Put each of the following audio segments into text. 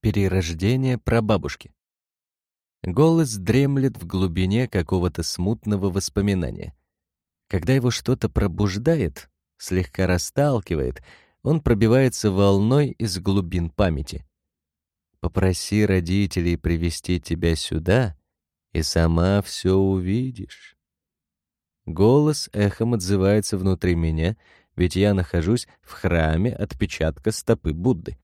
Перерождение прабабушки. Голос дремлет в глубине какого-то смутного воспоминания. Когда его что-то пробуждает, слегка расталкивает, он пробивается волной из глубин памяти. Попроси родителей привести тебя сюда, и сама все увидишь. Голос эхом отзывается внутри меня, ведь я нахожусь в храме отпечатка стопы Будды.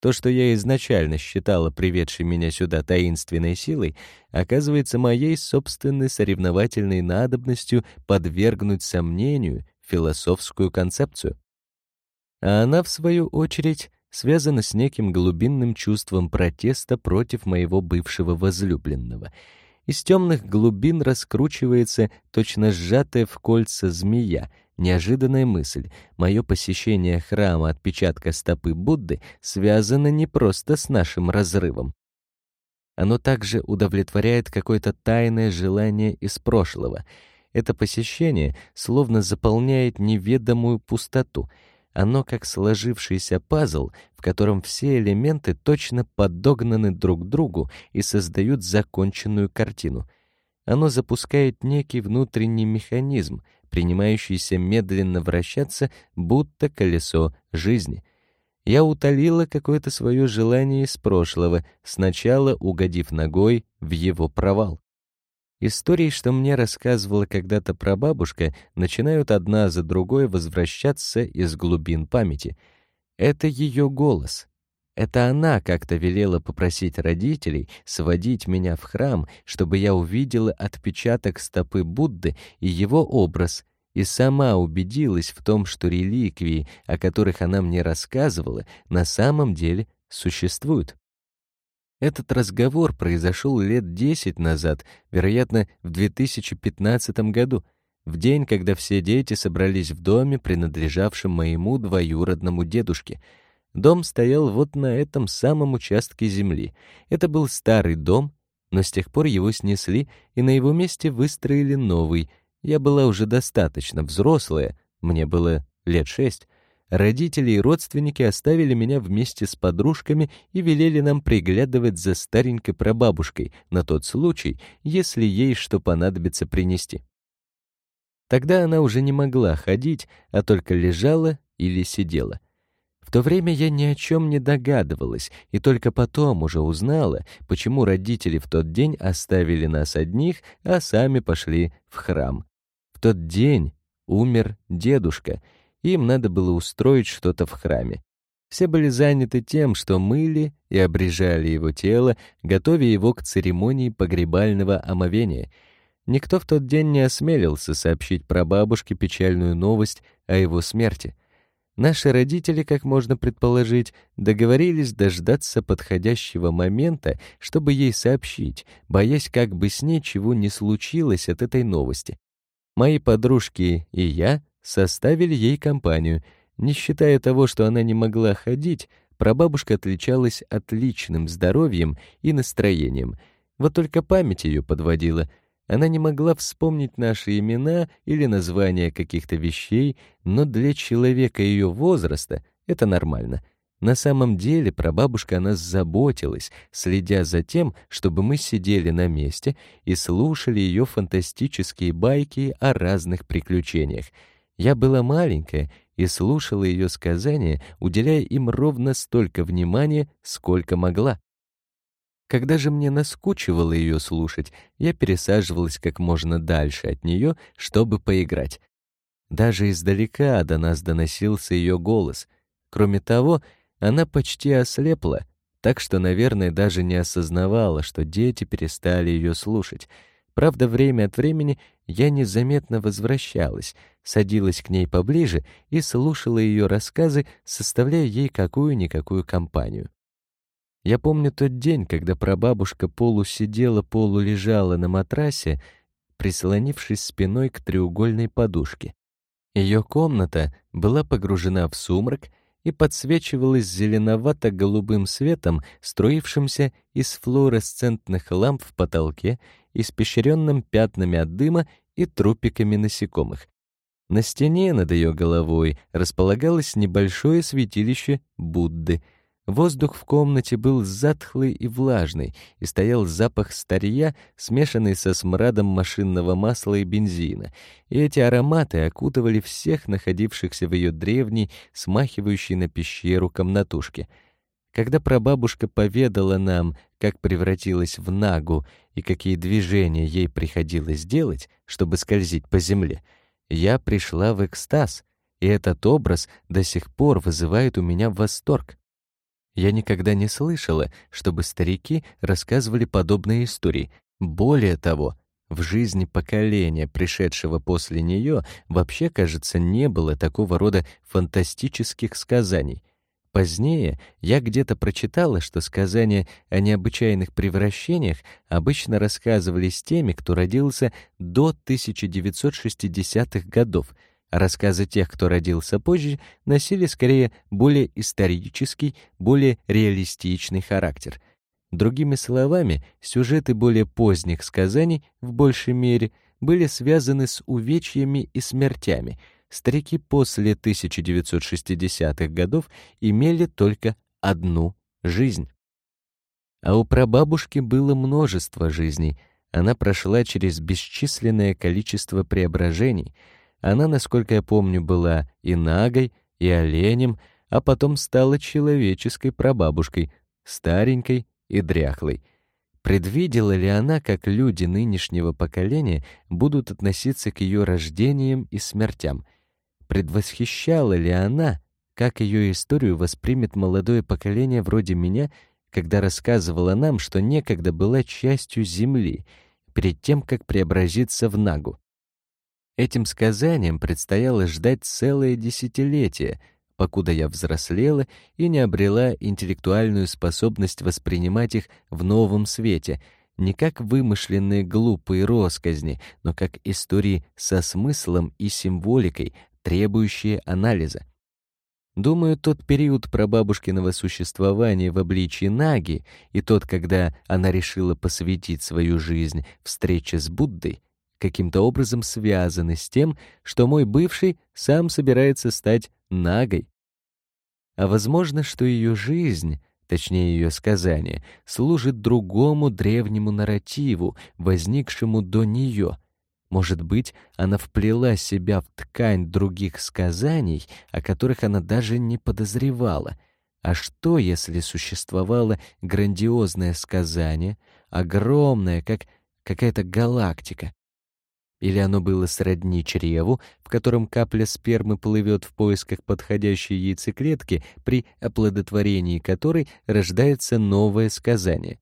То, что я изначально считала приведшей меня сюда таинственной силой, оказывается моей собственной соревновательной надобностью подвергнуть сомнению философскую концепцию. А она, в свою очередь, связана с неким глубинным чувством протеста против моего бывшего возлюбленного. Из темных глубин раскручивается точно сжатая в кольца змея — Неожиданная мысль. Мое посещение храма отпечатка стопы Будды связано не просто с нашим разрывом. Оно также удовлетворяет какое-то тайное желание из прошлого. Это посещение словно заполняет неведомую пустоту. Оно как сложившийся пазл, в котором все элементы точно подогнаны друг к другу и создают законченную картину. Оно запускает некий внутренний механизм — принимающийся медленно вращаться, будто колесо жизни. Я утолила какое-то свое желание из прошлого, сначала угодив ногой в его провал. Истории, что мне рассказывала когда-то прабабушка, начинают одна за другой возвращаться из глубин памяти. Это ее голос. Это она как-то велела попросить родителей сводить меня в храм, чтобы я увидела отпечаток стопы Будды и его образ, и сама убедилась в том, что реликвии, о которых она мне рассказывала, на самом деле существуют. Этот разговор произошел лет десять назад, вероятно, в 2015 году, в день, когда все дети собрались в доме, принадлежавшем моему двоюродному дедушке. Дом стоял вот на этом самом участке земли. Это был старый дом, но с тех пор его снесли, и на его месте выстроили новый, я была уже достаточно взрослая, мне было лет шесть. Родители и родственники оставили меня вместе с подружками и велели нам приглядывать за старенькой прабабушкой на тот случай, если ей что понадобится принести. Тогда она уже не могла ходить, а только лежала или сидела. В то время я ни о чем не догадывалась, и только потом уже узнала, почему родители в тот день оставили нас одних, а сами пошли в храм. В тот день умер дедушка, им надо было устроить что-то в храме. Все были заняты тем, что мыли и обрежали его тело, готовя его к церемонии погребального омовения. Никто в тот день не осмелился сообщить про бабушке печальную новость о его смерти. Наши родители, как можно предположить, договорились дождаться подходящего момента, чтобы ей сообщить, боясь, как бы с ней чего не случилось от этой новости. Мои подружки и я составили ей компанию. Не считая того, что она не могла ходить, прабабушка отличалась отличным здоровьем и настроением. Вот только память ее подводила. Она не могла вспомнить наши имена или названия каких-то вещей, но для человека ее возраста это нормально — на самом деле прабабушка о нас заботилась, следя за тем, чтобы мы сидели на месте и слушали ее фантастические байки о разных приключениях. Я была маленькая и слушала ее сказания, уделяя им ровно столько внимания, сколько могла. Когда же мне наскучивало ее слушать, я пересаживалась как можно дальше от нее, чтобы поиграть. Даже издалека до нас доносился ее голос. Кроме того, она почти ослепла, так что, наверное, даже не осознавала, что дети перестали ее слушать. Правда, время от времени я незаметно возвращалась, садилась к ней поближе и слушала ее рассказы, составляя ей какую-никакую компанию. Я помню тот день, когда прабабушка полусидела, полулежала на матрасе, прислонившись спиной к треугольной подушке. Ее комната была погружена в сумрак, и подсвечивалась зеленовато-голубым светом, струившимся из флуоресцентных ламп в потолке, испещренным пятнами от дыма и трупиками насекомых. На стене над ее головой располагалось небольшое святилище Будды. Воздух в комнате был затхлый и влажный, и стоял запах старья, смешанный со смрадом машинного масла и бензина, и эти ароматы окутывали всех находившихся в ее древней, смахивающей на пещеру комнатушке. Когда прабабушка поведала нам, как превратилась в нагу и какие движения ей приходилось делать, чтобы скользить по земле, я пришла в экстаз, и этот образ до сих пор вызывает у меня восторг. Я никогда не слышала, чтобы старики рассказывали подобные истории. Более того, в жизни поколения, пришедшего после нее, вообще, кажется, не было такого рода фантастических сказаний. Позднее я где-то прочитала, что сказания о необычайных превращениях обычно рассказывались теми, кто родился до 1960-х годов — Рассказы тех, кто родился позже, носили скорее более исторический, более реалистичный характер. Другими словами, сюжеты более поздних сказаний, в большей мере, были связаны с увечьями и смертями. Старики после 1960-х годов имели только одну жизнь. А у прабабушки было множество жизней. Она прошла через бесчисленное количество преображений — она, насколько я помню, была и нагой, и оленем, а потом стала человеческой прабабушкой, старенькой и дряхлой. Предвидела ли она, как люди нынешнего поколения будут относиться к ее рождениям и смертям? Предвосхищала ли она, как ее историю воспримет молодое поколение вроде меня, когда рассказывала нам, что некогда была частью земли, перед тем, как преобразиться в Нагу? Этим сказаниям предстояло ждать целое десятилетие, покуда я взрослела и не обрела интеллектуальную способность воспринимать их в новом свете, не как вымышленные глупые росказни, но как истории со смыслом и символикой, требующие анализа. Думаю, тот период прабабушкиного существования в обличии Наги и тот, когда она решила посвятить свою жизнь встрече с Буддой, каким-то образом связаны с тем, что мой бывший сам собирается стать нагой. А возможно, что ее жизнь, точнее ее сказание, служит другому древнему нарративу, возникшему до нее. Может быть, она вплела себя в ткань других сказаний, о которых она даже не подозревала. А что, если существовало грандиозное сказание, огромное, как какая-то галактика, или оно было сродни чреву, в котором капля спермы плывет в поисках подходящей яйцеклетки, при оплодотворении которой рождается новое сказание.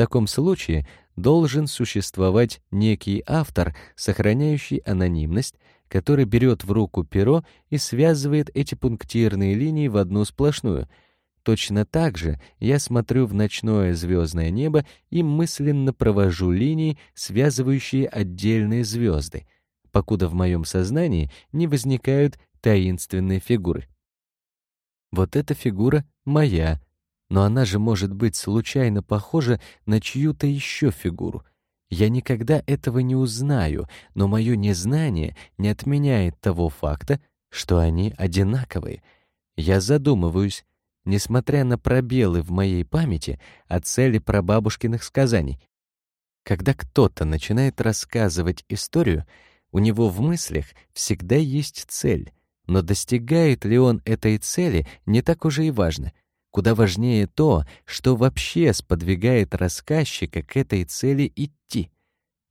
Таком случае должен существовать некий автор, сохраняющий анонимность, который берет в руку перо и связывает эти пунктирные линии в одну сплошную — Точно так же я смотрю в ночное звездное небо и мысленно провожу линии, связывающие отдельные звезды, покуда в моем сознании не возникают таинственные фигуры. Вот эта фигура моя, но она же может быть случайно похожа на чью-то еще фигуру. Я никогда этого не узнаю, но мое незнание не отменяет того факта, что они одинаковые. Я задумываюсь, несмотря на пробелы в моей памяти о цели прабабушкиных сказаний. Когда кто-то начинает рассказывать историю, у него в мыслях всегда есть цель, но достигает ли он этой цели, не так уже и важно. Куда важнее то, что вообще сподвигает рассказчика к этой цели идти.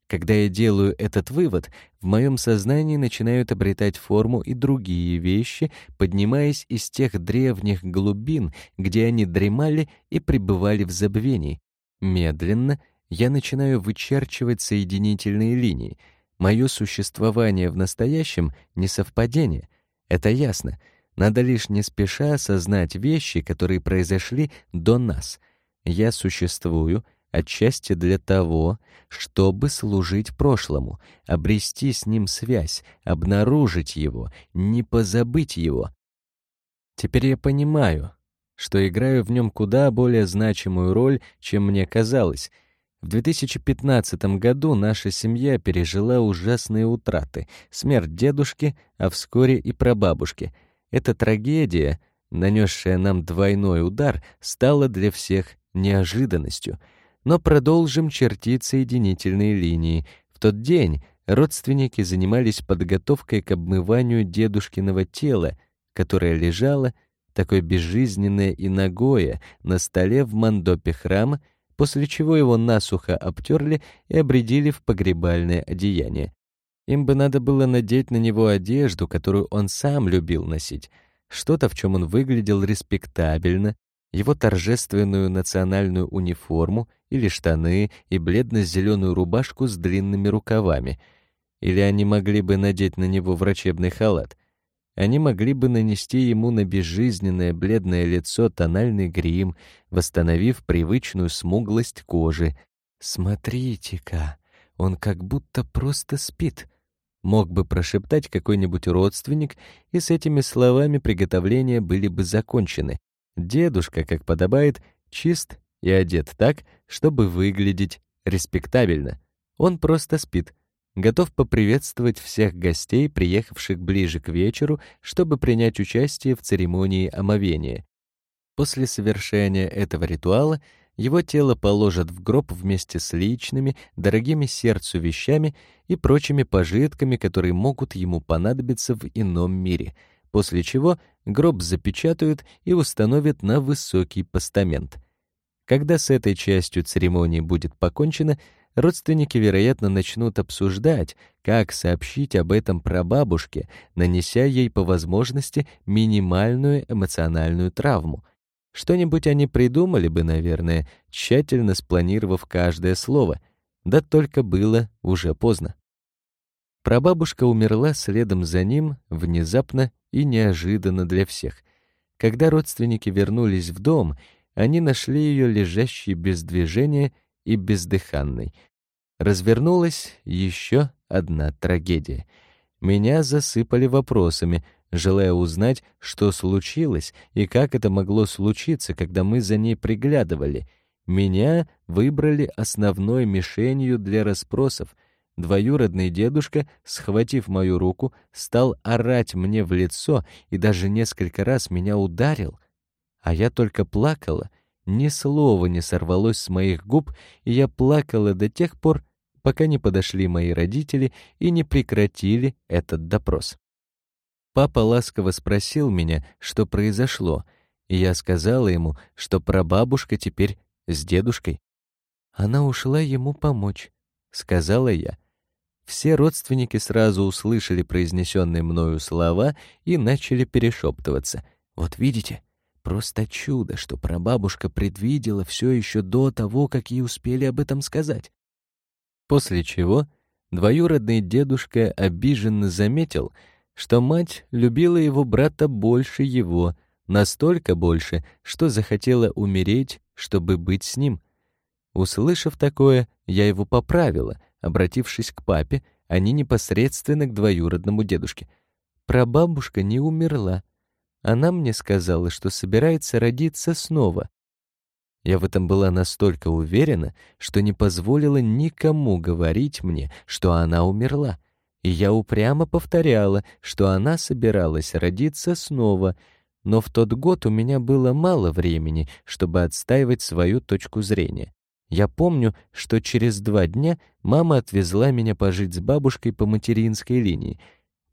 Когда я делаю этот вывод, в моем сознании начинают обретать форму и другие вещи, поднимаясь из тех древних глубин, где они дремали и пребывали в забвении. Медленно я начинаю вычерчивать соединительные линии. Мое существование в настоящем — не совпадение. Это ясно. Надо лишь не спеша осознать вещи, которые произошли до нас. Я существую — отчасти для того, чтобы служить прошлому, обрести с ним связь, обнаружить его, не позабыть его. Теперь я понимаю, что играю в нем куда более значимую роль, чем мне казалось. В 2015 году наша семья пережила ужасные утраты: смерть дедушки, а вскоре и прабабушки. Эта трагедия нанесшая нам двойной удар, стала для всех неожиданностью. Но продолжим чертить соединительные линии. В тот день родственники занимались подготовкой к обмыванию дедушкиного тела, которое лежало, такое безжизненное и нагое, на столе в мандопе храма, после чего его насухо обтерли и обредили в погребальное одеяние. Им бы надо было надеть на него одежду, которую он сам любил носить, что-то, в чем он выглядел респектабельно, его торжественную национальную униформу или штаны и бледно-зеленую рубашку с длинными рукавами. Или они могли бы надеть на него врачебный халат — они могли бы нанести ему на безжизненное бледное лицо тональный грим, восстановив привычную смуглость кожи. «Смотрите-ка, он как будто просто спит», — мог бы прошептать какой-нибудь родственник, и с этими словами приготовления были бы закончены. Дедушка, как подобает, чист и одет так, чтобы выглядеть респектабельно. Он просто спит готов поприветствовать всех гостей, приехавших ближе к вечеру, чтобы принять участие в церемонии омовения. После совершения этого ритуала его тело положат в гроб вместе с личными, дорогими сердцу вещами и прочими пожитками, которые могут ему понадобиться в ином мире, после чего гроб запечатают и установят на высокий постамент. Когда с этой частью церемонии будет покончено, родственники, вероятно, начнут обсуждать, как сообщить об этом прабабушке, нанеся ей по возможности минимальную эмоциональную травму. Что-нибудь они придумали бы, наверное, тщательно спланировав каждое слово, да только было уже поздно. Прабабушка умерла следом за ним внезапно и неожиданно для всех. Когда родственники вернулись в дом, они нашли ее лежащей без движения и бездыханной. Развернулась еще одна трагедия. Меня засыпали вопросами, желая узнать, что случилось и как это могло случиться, когда мы за ней приглядывали. Меня выбрали основной мишенью для расспросов. Двоюродный дедушка, схватив мою руку, стал орать мне в лицо и даже несколько раз меня ударил. А я только плакала ни слова не сорвалось с моих губ, и я плакала до тех пор, пока не подошли мои родители и не прекратили этот допрос. Папа ласково спросил меня, что произошло, и я сказала ему, что прабабушка теперь с дедушкой. Она ушла ему помочь, сказала я. Все родственники сразу услышали произнесенные мною слова и начали перешептываться. Вот видите, Просто чудо, что прабабушка предвидела все еще до того, как ей успели об этом сказать. После чего двоюродный дедушка обиженно заметил, что мать любила его брата больше его, настолько больше, что захотела умереть, чтобы быть с ним. Услышав такое, я его поправила, обратившись к папе, а не непосредственно к двоюродному дедушке. Прабабушка не умерла, она мне сказала, что собирается родиться снова. Я в этом была настолько уверена, что не позволила никому говорить мне, что она умерла. И я упрямо повторяла, что она собиралась родиться снова, но в тот год у меня было мало времени, чтобы отстаивать свою точку зрения. Я помню, что через два дня мама отвезла меня пожить с бабушкой по материнской линии.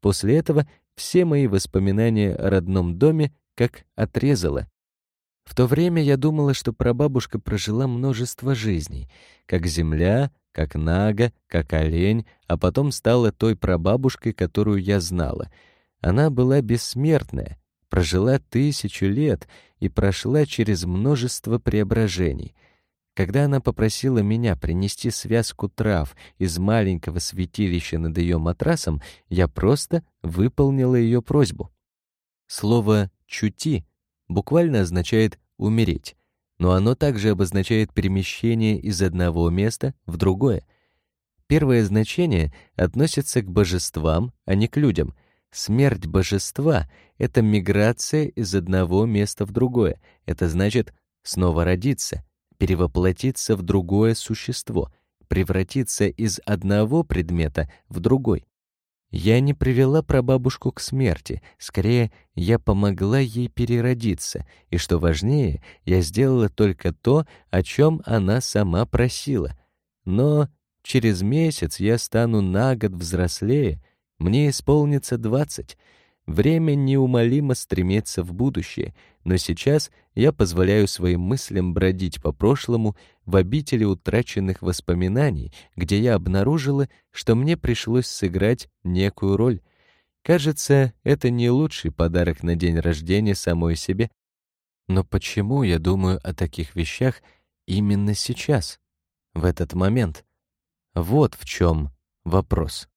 После этого все мои воспоминания о родном доме как отрезало. В то время я думала, что прабабушка прожила множество жизней, как земля, как нага, как олень, а потом стала той прабабушкой, которую я знала. Она была бессмертная, прожила тысячу лет и прошла через множество преображений — когда она попросила меня принести связку трав из маленького святилища над ее матрасом, я просто выполнила ее просьбу. Слово «чути» буквально означает «умереть», но оно также обозначает перемещение из одного места в другое. Первое значение относится к божествам, а не к людям. Смерть божества — это миграция из одного места в другое. Это значит снова родиться, перевоплотиться в другое существо, превратиться из одного предмета в другой. Я не привела прабабушку к смерти, скорее, я помогла ей переродиться, и, что важнее, я сделала только то, о чем она сама просила. Но через месяц я стану на год взрослее, мне исполнится двадцать. Время неумолимо стремится в будущее, но сейчас я позволяю своим мыслям бродить по прошлому в обители утраченных воспоминаний, где я обнаружила, что мне пришлось сыграть некую роль. Кажется, это не лучший подарок на день рождения самой себе. Но почему я думаю о таких вещах именно сейчас, в этот момент? Вот в чем вопрос.